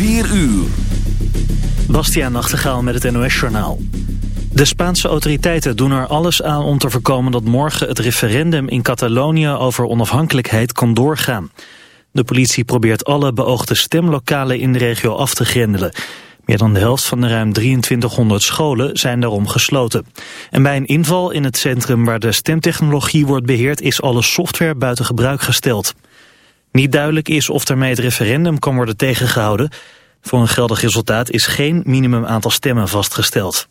4 uur. Bastiaan Nachtegaal met het NOS-journaal. De Spaanse autoriteiten doen er alles aan om te voorkomen dat morgen het referendum in Catalonië over onafhankelijkheid kan doorgaan. De politie probeert alle beoogde stemlokalen in de regio af te grendelen. Meer dan de helft van de ruim 2300 scholen zijn daarom gesloten. En bij een inval in het centrum waar de stemtechnologie wordt beheerd is alle software buiten gebruik gesteld. Niet duidelijk is of daarmee het referendum kan worden tegengehouden. Voor een geldig resultaat is geen minimum aantal stemmen vastgesteld.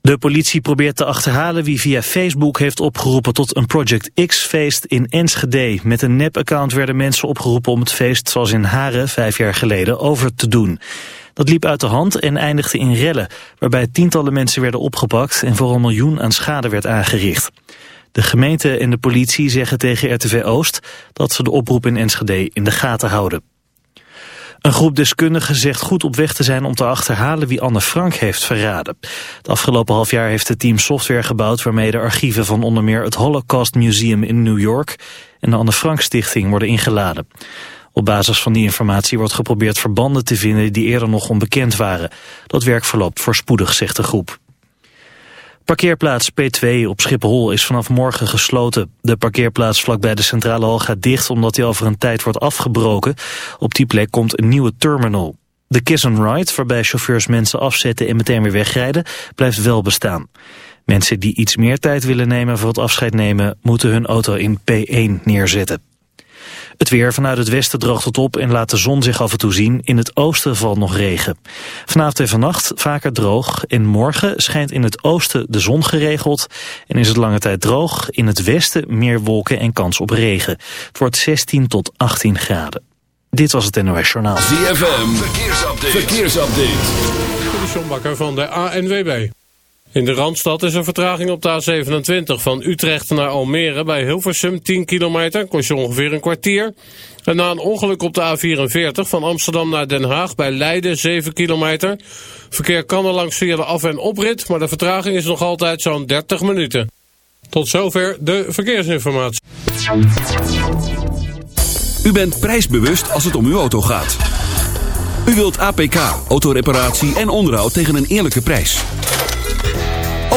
De politie probeert te achterhalen wie via Facebook heeft opgeroepen tot een Project X-feest in Enschede. Met een nep-account werden mensen opgeroepen om het feest zoals in Haren vijf jaar geleden over te doen. Dat liep uit de hand en eindigde in rellen, waarbij tientallen mensen werden opgepakt en voor een miljoen aan schade werd aangericht. De gemeente en de politie zeggen tegen RTV Oost dat ze de oproep in Enschede in de gaten houden. Een groep deskundigen zegt goed op weg te zijn om te achterhalen wie Anne Frank heeft verraden. Het afgelopen half jaar heeft het team software gebouwd waarmee de archieven van onder meer het Holocaust Museum in New York en de Anne Frank Stichting worden ingeladen. Op basis van die informatie wordt geprobeerd verbanden te vinden die eerder nog onbekend waren. Dat werk verloopt voorspoedig, zegt de groep. Parkeerplaats P2 op Schiphol is vanaf morgen gesloten. De parkeerplaats vlakbij de centrale hal gaat dicht omdat die over een tijd wordt afgebroken. Op die plek komt een nieuwe terminal. De kiss and ride, waarbij chauffeurs mensen afzetten en meteen weer wegrijden, blijft wel bestaan. Mensen die iets meer tijd willen nemen voor het afscheid nemen, moeten hun auto in P1 neerzetten. Het weer vanuit het westen droogt het op en laat de zon zich af en toe zien. In het oosten valt nog regen. Vanavond en vannacht vaker droog. En morgen schijnt in het oosten de zon geregeld. En is het lange tijd droog. In het westen meer wolken en kans op regen. Het wordt 16 tot 18 graden. Dit was het NOS Journaal. ZFM, verkeersupdate. verkeersupdate. De Bakker van de ANWB. In de Randstad is er vertraging op de A27 van Utrecht naar Almere bij Hilversum 10 kilometer, kost je ongeveer een kwartier. En na een ongeluk op de A44 van Amsterdam naar Den Haag bij Leiden 7 kilometer. Verkeer kan er langs via de af- en oprit, maar de vertraging is nog altijd zo'n 30 minuten. Tot zover de verkeersinformatie. U bent prijsbewust als het om uw auto gaat. U wilt APK, autoreparatie en onderhoud tegen een eerlijke prijs.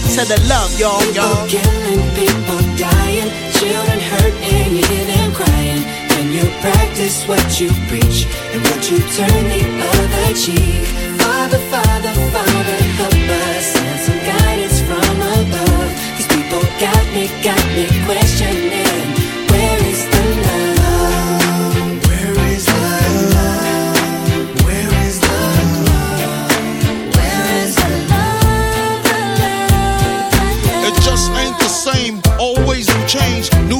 Gravitate to the love, y'all, y'all. Killing people dying, children hurt, and you hear them crying. When you practice what you preach, and what you turn the other cheek. Father, Father, Father, help us. Send some guidance from above. These people got me, got me questioning.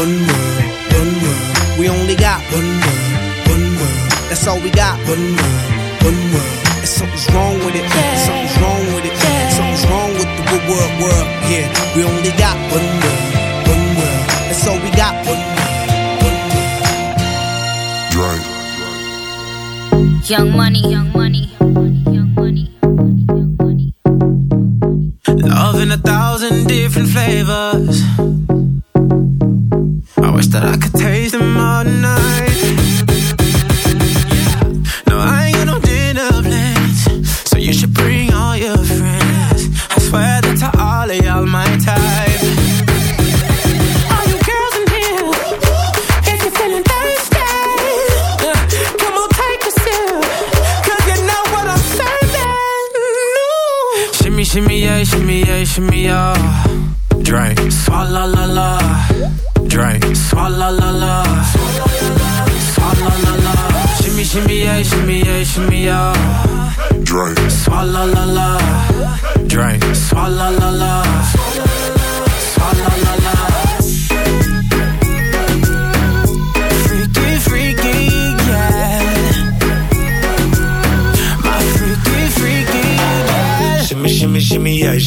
One world, one world. We only got one world, one world. That's all we got. One world, one world. And something's wrong with it. Something's wrong with it. Something's wrong with the good world, world. Yeah, we only got one world, one world. That's all we got. One world. One world. Driver, driver. Young money, young money, young money, young money. Love in a thousand different flavors. Wish that I could taste them all night. No, I ain't got no dinner plans, so you should bring all your friends. I swear that to all of y'all my type. All you girls in here, if you're feeling thirsty, uh, come on, take a sip, 'cause you know what I'm serving. Shimmy, shimmy, yeah, shimmy, yeah, shimmy, yeah.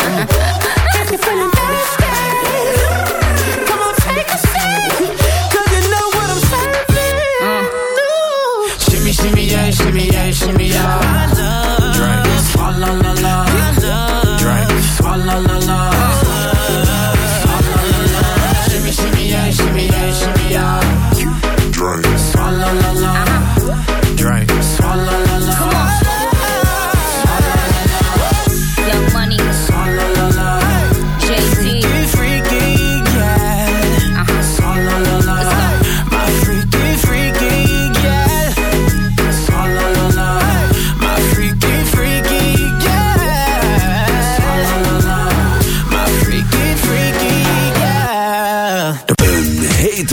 if you're feeling come on, take a 'cause you know what I'm serving. Shimmy, shimmy, yeah, shimmy, yeah, shimmy, yeah. Drink. Swalla la la. I love. Drink. Swalla la la.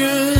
you.